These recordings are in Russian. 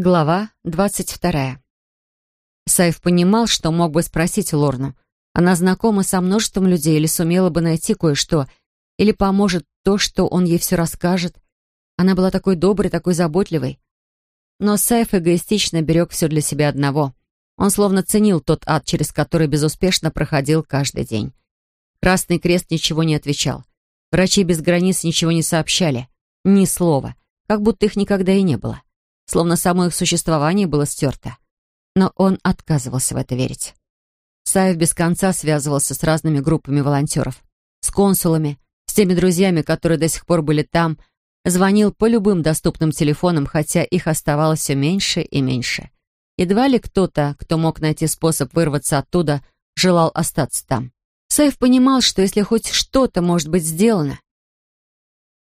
Глава двадцать вторая. Сайф понимал, что мог бы спросить Лорну. Она знакома со множеством людей или сумела бы найти кое-что, или поможет то, что он ей все расскажет. Она была такой доброй, такой заботливой. Но Сайф эгоистично берег все для себя одного. Он словно ценил тот ад, через который безуспешно проходил каждый день. Красный Крест ничего не отвечал. Врачи без границ ничего не сообщали. Ни слова. Как будто их никогда и не было словно само их существование было стерто. Но он отказывался в это верить. Саев без конца связывался с разными группами волонтеров, с консулами, с теми друзьями, которые до сих пор были там, звонил по любым доступным телефонам, хотя их оставалось все меньше и меньше. Едва ли кто-то, кто мог найти способ вырваться оттуда, желал остаться там. Саев понимал, что если хоть что-то может быть сделано,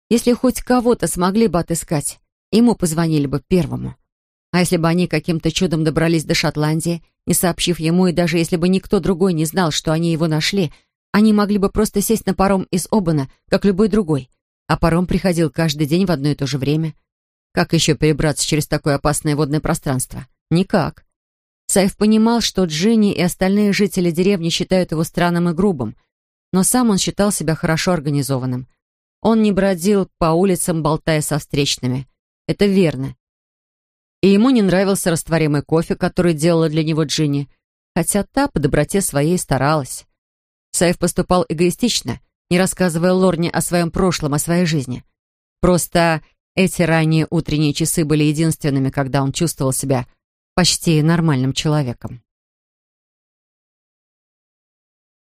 если хоть кого-то смогли бы отыскать, Ему позвонили бы первому. А если бы они каким-то чудом добрались до Шотландии, не сообщив ему, и даже если бы никто другой не знал, что они его нашли, они могли бы просто сесть на паром из Обана, как любой другой. А паром приходил каждый день в одно и то же время. Как еще перебраться через такое опасное водное пространство? Никак. Сайф понимал, что Джинни и остальные жители деревни считают его странным и грубым, но сам он считал себя хорошо организованным. Он не бродил по улицам, болтая со встречными. Это верно. И ему не нравился растворимый кофе, который делала для него Джинни, хотя та по доброте своей старалась. Саев поступал эгоистично, не рассказывая Лорне о своем прошлом, о своей жизни. Просто эти ранние утренние часы были единственными, когда он чувствовал себя почти нормальным человеком.